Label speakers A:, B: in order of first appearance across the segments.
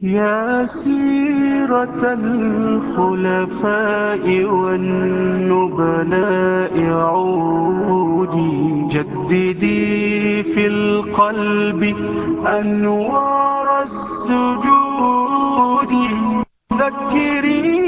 A: يا سيرة الخلفاء والنبلاء عودي جددي في القلب أنوار السجود ذكري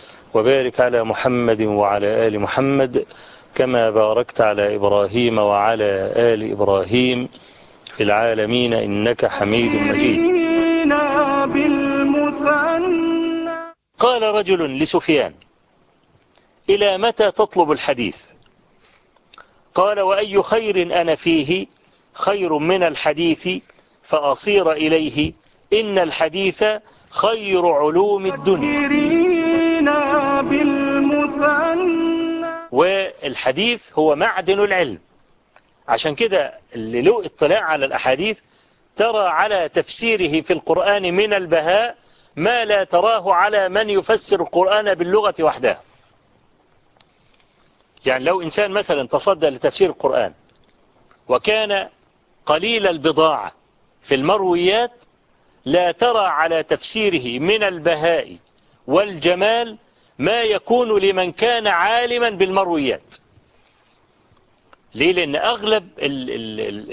B: وبارك على محمد وعلى آل محمد كما باركت على إبراهيم وعلى آل إبراهيم في العالمين إنك حميد مجيد. قال رجل لسفيان إلى متى تطلب الحديث؟ قال وأي خير أنا فيه؟ خير من الحديث فأصير إليه إن الحديث خير علوم الدنيا. والحديث هو معدن العلم. عشان كده اللي له اطلاع على الأحاديث ترى على تفسيره في القرآن من البهاء ما لا تراه على من يفسر القرآن باللغة وحدها يعني لو إنسان مثلا تصدى لتفسير القرآن وكان قليل البضاعة في المرويات لا ترى على تفسيره من البهاء والجمال ما يكون لمن كان عالما بالمرويات. ليه؟ لأن أغلب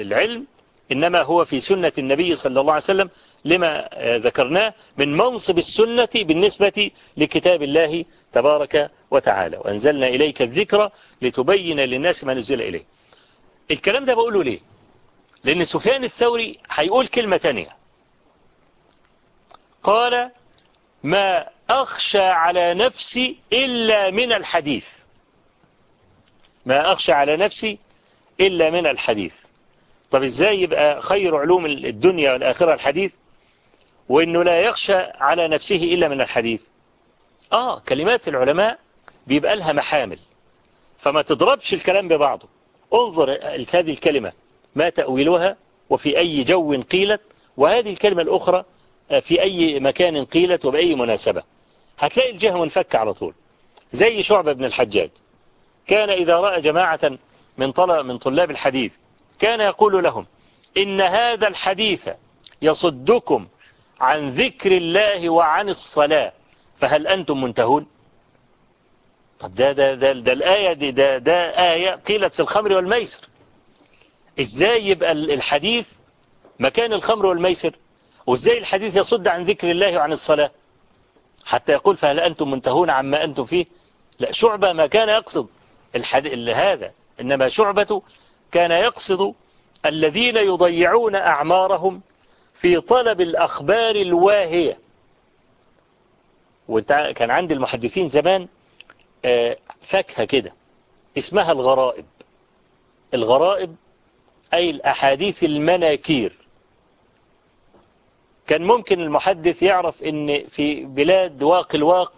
B: العلم إنما هو في سنة النبي صلى الله عليه وسلم لما آه، ذكرناه من منصب السنة بالنسبة لكتاب الله تبارك وتعالى. وأنزلنا إليك الذكرى لتبين للناس ما نزل إليه. الكلام ده بقوله ليه؟ لأن سفيان الثوري هيقول كلمة تانية. قال ما أخشى على نفسي إلا من الحديث. ما أخشى على نفسي إلا من الحديث. طب إزاي يبقى خير علوم الدنيا والآخرة الحديث؟ وإنه لا يخشى على نفسه إلا من الحديث. آه كلمات العلماء بيبقى لها محامل. فما تضربش الكلام ببعضه. انظر هذه الكلمة ما تأويلها وفي أي جو قيلت وهذه الكلمة الأخرى في أي مكان قيلت وبأي مناسبة. هتلاقي الجهة منفكة على طول. زي شعبة بن الحجاج. كان إذا رأى جماعة من طلب من طلاب الحديث كان يقول لهم إن هذا الحديث يصدكم عن ذكر الله وعن الصلاة فهل أنتم منتهون؟ طب ده ده ده, ده الآية دي ده, ده آية قيلت في الخمر والميسر. إزاي يبقى الحديث مكان الخمر والميسر؟ وازاي الحديث يصد عن ذكر الله وعن الصلاة؟ حتى يقول فهل أنتم منتهون عما أنتم فيه؟ لا شعبة ما كان يقصد هذا إنما شعبة كان يقصد الذين يضيعون أعمارهم في طلب الأخبار الواهية. وانت كان عند المحدثين زمان آه، فاكهة كده اسمها الغرائب. الغرائب أي الأحاديث المناكير. كان ممكن المحدث يعرف إن في بلاد واق الواق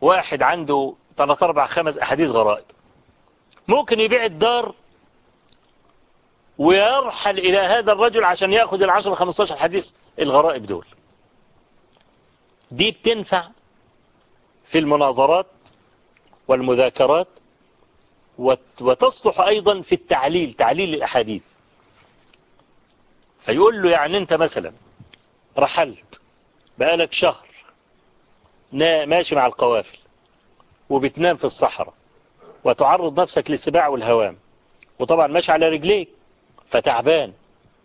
B: واحد عنده 3 4 5 أحاديث غرائب. ممكن يبيع الدار ويرحل إلى هذا الرجل عشان يأخذ ال10 15 حديث الغرائب دول. دي بتنفع في المناظرات والمذاكرات وتصلح أيضا في التعليل تعليل الأحاديث. فيقول له يعني أنت مثلا رحلت بقالك شهر ماشي مع القوافل وبتنام في الصحراء وتعرض نفسك للسباع والهوام وطبعا ماشي على رجليك فتعبان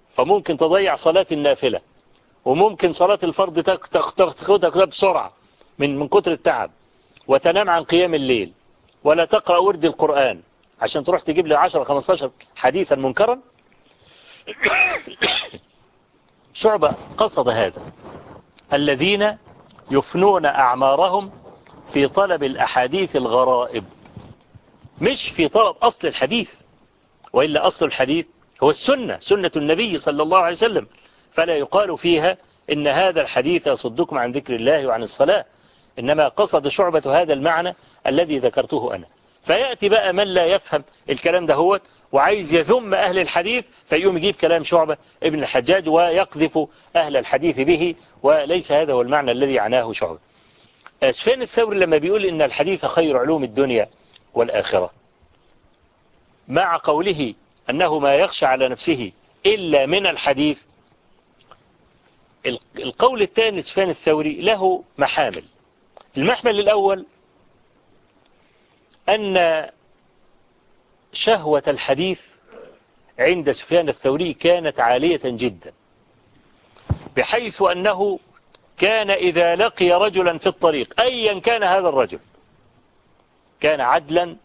B: فممكن تضيع صلاة النافلة وممكن صلاة الفرض تاخدها بسرعة من من كتر التعب وتنام عن قيام الليل ولا تقرأ ورد القرآن عشان تروح تجيب لي 10 15 حديثا منكرا. شعبة قصد هذا. الذين يفنون أعمارهم في طلب الأحاديث الغرائب. مش في طلب أصل الحديث وإلا أصل الحديث هو السنة سنة النبي صلى الله عليه وسلم. فلا يقال فيها إن هذا الحديث يصدكم عن ذكر الله وعن الصلاة. إنما قصد شعبة هذا المعنى الذي ذكرته أنا. فيأتي بقى من لا يفهم الكلام ده هو وعايز يذم أهل الحديث فيقوم يجيب كلام شعبة ابن الحجاج ويقذف أهل الحديث به وليس هذا هو المعنى الذي عناه شعبة. أسفين الثوري لما بيقول إن الحديث خير علوم الدنيا والآخرة؟ مع قوله أنه ما يخشى على نفسه إلا من الحديث. القول الثاني لسفيان الثوري؟ له محامل. المحمل الأول أن شهوة الحديث عند سفيان الثوري كانت عالية جدا بحيث أنه كان إذا لقي رجلا في الطريق أيا كان هذا الرجل كان عدلا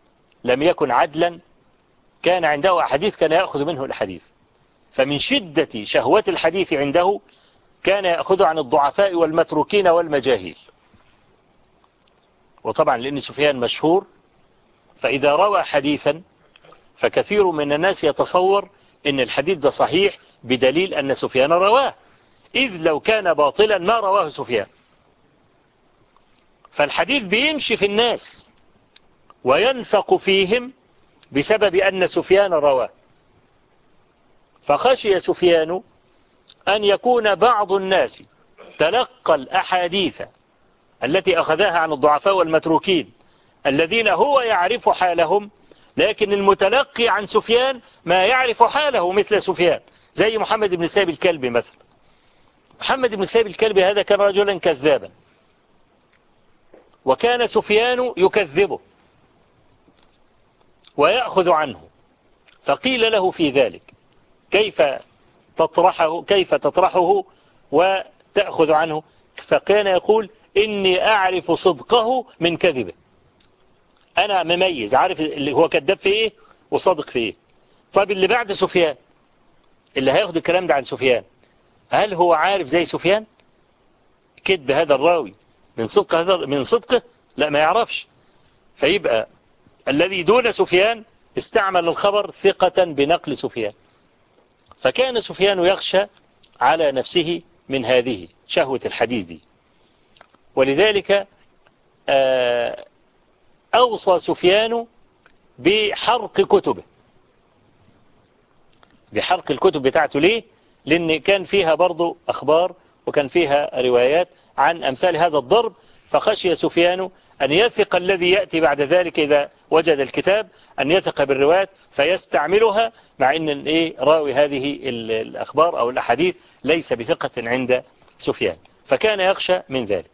B: لم يكن عدلا كان عنده أحاديث كان يأخذ منه الحديث. فمن شدة شهوة الحديث عنده كان يأخذ عن الضعفاء والمتروكين والمجاهيل. وطبعا لأن سفيان مشهور فإذا روى حديثا فكثير من الناس يتصور إن الحديث ده صحيح بدليل أن سفيان رواه. إذ لو كان باطلا ما رواه سفيان. فالحديث بيمشي في الناس وينفق فيهم بسبب أن سفيان رواه. فخشي سفيان أن يكون بعض الناس تلقى الأحاديث التي أخذها عن الضعفاء والمتروكين الذين هو يعرف حالهم لكن المتلقي عن سفيان ما يعرف حاله مثل سفيان زي محمد بن سيب الكلبي مثلا. محمد بن سيب الكلبي هذا كان رجلا كذابا. وكان سفيان يكذبه ويأخذ عنه. فقيل له في ذلك كيف تطرحه كيف تطرحه وتأخذ عنه؟ فكان يقول إني أعرف صدقه من كذبه. أنا مميز عارف اللي هو كذاب في إيه؟ وصادق في إيه؟ طب اللي بعد سفيان اللي هياخد الكلام ده عن سفيان هل هو عارف زي سفيان؟ كذب هذا الراوي من صدق هذا من صدقه لا ما يعرفش. فيبقى الذي دون سفيان استعمل الخبر ثقة بنقل سفيان. فكان سفيان يخشى على نفسه من هذه شهوة الحديث دي. ولذلك آه أوصى سفيان بحرق كتبه. بحرق الكتب بتاعته ليه؟ لأن كان فيها برضو أخبار وكان فيها روايات عن أمثال هذا الضرب. فخشي سفيان أن يثق الذي يأتي بعد ذلك إذا وجد الكتاب أن يثق بالروايات فيستعملها مع أن إيه راوي هذه الأخبار أو الأحاديث ليس بثقة عند سفيان. فكان يخشى من ذلك.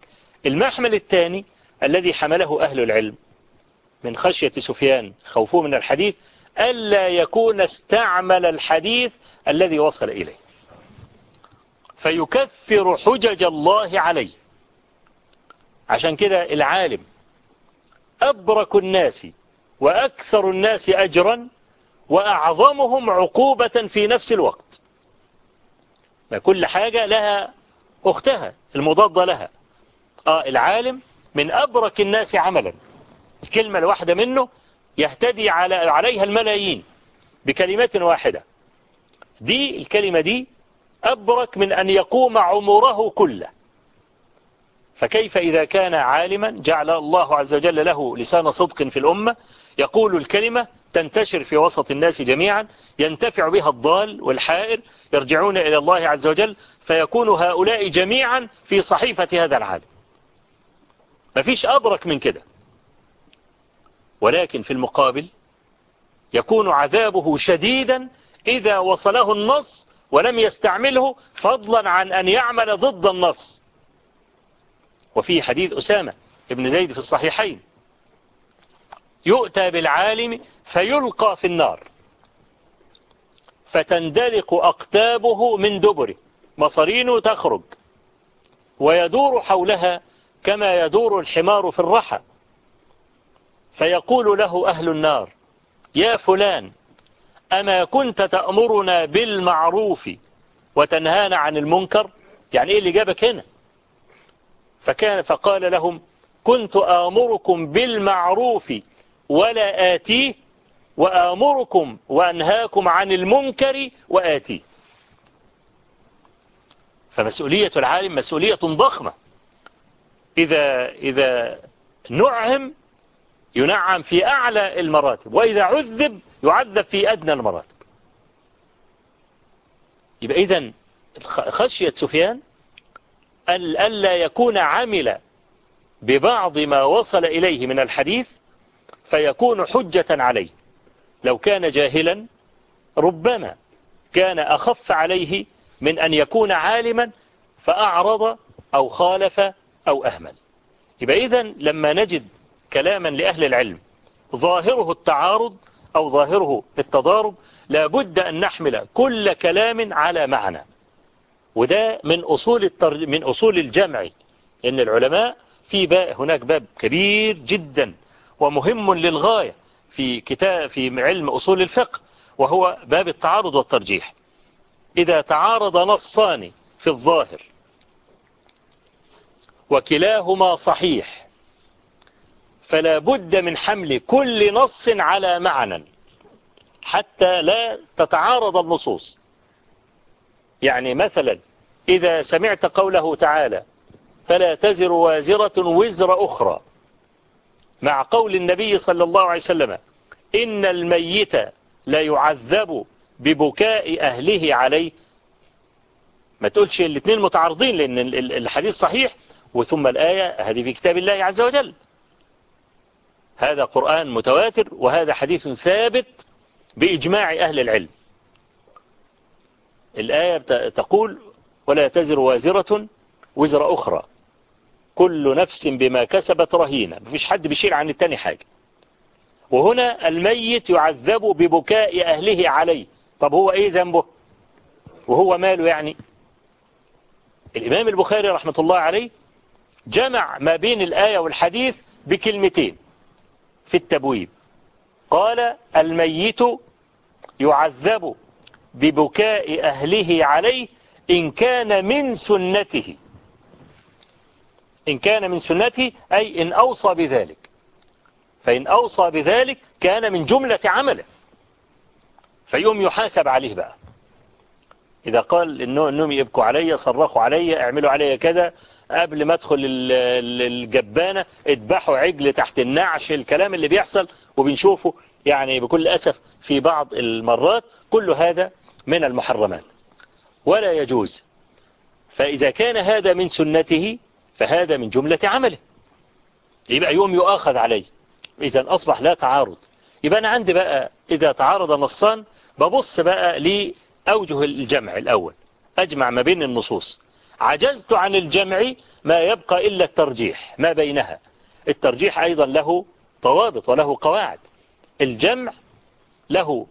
B: المحمل الثاني الذي حمله أهل العلم من خشية سفيان خوفه من الحديث ألا يكون استعمل الحديث الذي وصل إليه. فيكثر حجج الله عليه. عشان كده العالم أبرك الناس وأكثر الناس أجرا وأعظمهم عقوبة في نفس الوقت. ما كل حاجة لها أختها المضادة لها. آه العالم من أبرك الناس عملا. الكلمة الواحدة منه يهتدي على عليها الملايين بكلمة واحدة. دي الكلمة دي أبرك من أن يقوم عمره كله. فكيف إذا كان عالما جعل الله عز وجل له لسان صدق في الأمة يقول الكلمة تنتشر في وسط الناس جميعا ينتفع بها الضال والحائر يرجعون إلى الله عز وجل فيكون هؤلاء جميعا في صحيفة هذا العالم. مفيش أبرك من كده. ولكن في المقابل يكون عذابه شديدا إذا وصله النص ولم يستعمله فضلا عن أن يعمل ضد النص. وفي حديث أسامة ابن زيد في الصحيحين يؤتى بالعالم فيلقى في النار فتندلق أقتابه من دبره مصارينه تخرج ويدور حولها كما يدور الحمار في الرحى. فيقول له أهل النار يا فلان أما كنت تأمرنا بالمعروف وتنهانا عن المنكر؟ يعني إيه اللي جابك هنا؟ فكان فقال لهم كنت آمركم بالمعروف ولا آتيه وآمركم وأنهاكم عن المنكر وآتيه. فمسؤولية العالم مسؤولية ضخمة. إذا, إذا نعهم ينعم في أعلى المراتب وإذا عذب يعذب في أدنى المراتب. يبقى إذن خشية سفيان ألا يكون عمل ببعض ما وصل إليه من الحديث فيكون حجة عليه. لو كان جاهلا ربما كان أخف عليه من أن يكون عالما فأعرض أو خالف أو أهمل. يبقى إذن لما نجد كلاما لأهل العلم. ظاهره التعارض أو ظاهره التضارب لابد أن نحمل كل كلام على معنى. وده من أصول, التر... من أصول الجمع. إن العلماء في باب هناك باب كبير جدا ومهم للغاية في كتاب في علم أصول الفقه وهو باب التعارض والترجيح. إذا تعارض نصان في الظاهر وكلاهما صحيح فلا بد من حمل كل نص على معنى حتى لا تتعارض النصوص. يعني مثلا إذا سمعت قوله تعالى فلا تزر وازرة وزر أخرى مع قول النبي صلى الله عليه وسلم إن الميت لا يعذب ببكاء أهله عليه. ما تقولش الاثنين متعارضين لأن الحديث صحيح وثم الآية هذه في كتاب الله عز وجل. هذا قرآن متواتر وهذا حديث ثابت بإجماع أهل العلم. الآية تقول ولا تزر وازرة وزر أخرى. كل نفس بما كسبت رهينة. مفيش حد بيشيل عن التاني حاجة. وهنا الميت يعذب ببكاء أهله عليه. طب هو إيه ذنبه؟ وهو ماله يعني؟ الإمام البخاري رحمة الله عليه جمع ما بين الآية والحديث بكلمتين. في التبويب. قال الميت يعذب ببكاء أهله عليه إن كان من سنته. إن كان من سنته أي إن أوصى بذلك. فإن أوصى بذلك كان من جملة عمله. فيوم يحاسب عليه بقى. إذا قال إنهم يبكوا علي صرخوا علي اعملوا علي كذا قبل ما ادخل الجبانة اتباحوا عجل تحت النعش الكلام اللي بيحصل وبنشوفه يعني بكل أسف في بعض المرات كل هذا من المحرمات. ولا يجوز. فإذا كان هذا من سنته فهذا من جملة عمله. يبقى يوم يؤاخذ عليه. إذا أصبح لا تعارض. يبقى أنا عندي بقى إذا تعارض نصان ببص بقى لأوجه الجمع الأول. أجمع ما بين النصوص. عجزت عن الجمع ما يبقى إلا الترجيح ما بينها. الترجيح أيضا له ضوابط وله قواعد. الجمع له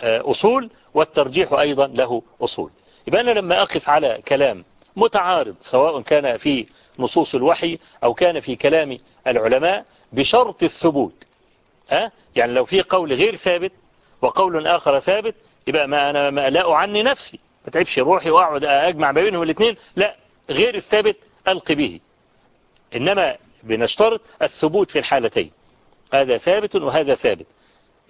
B: آه، أصول والترجيح أيضا له أصول. يبقى أنا لما أقف على كلام متعارض سواء كان في نصوص الوحي أو كان في كلام العلماء بشرط الثبوت. أه؟ يعني لو في قول غير ثابت وقول آخر ثابت يبقى ما أنا ما لا أعني نفسي. ما تعبش روحي واقعد أجمع ما بينهم الاثنين. لا غير الثابت ألقي به. إنما بنشترط الثبوت في الحالتين. هذا ثابت وهذا ثابت.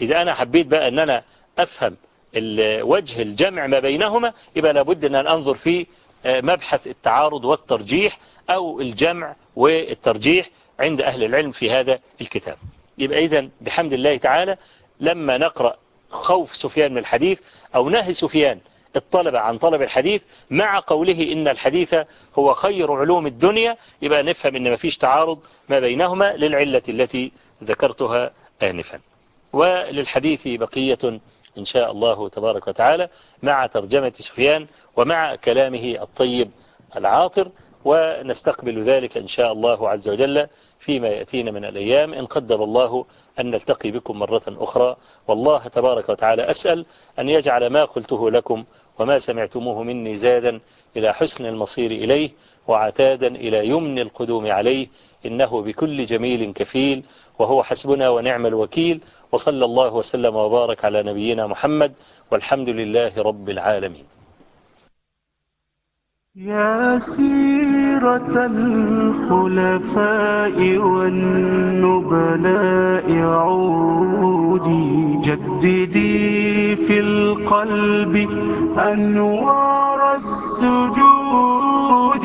B: إذا أنا حبيت بقى إن أنا أفهم الوجه الجمع ما بينهما يبقى لابد إن أنظر في آه، مبحث التعارض والترجيح أو الجمع والترجيح عند أهل العلم في هذا الكتاب. يبقى إذا بحمد الله تعالى لما نقرأ خوف سفيان من الحديث أو نهي سفيان الطلبة عن طلب الحديث مع قوله إن الحديث هو خير علوم الدنيا يبقى نفهم إن ما فيش تعارض ما بينهما للعلة التي ذكرتها آنفا. وللحديث بقية إن شاء الله تبارك وتعالى مع ترجمة سفيان ومع كلامه الطيب العاطر ونستقبل ذلك إن شاء الله عز وجل فيما يأتينا من الأيام. إن قدر الله أن نلتقي بكم مرة أخرى. والله تبارك وتعالى أسأل أن يجعل ما قلته لكم وما سمعتموه مني زادا إلى حسن المصير إليه وعتادا إلى يمن القدوم عليه. إنه بكل جميل كفيل. وهو حسبنا ونعم الوكيل. وصلى الله وسلم وبارك على نبينا محمد. والحمد لله رب العالمين.
A: يا سيرة الخلفاء والنبلاء عودي جددي في القلب أنوار السجود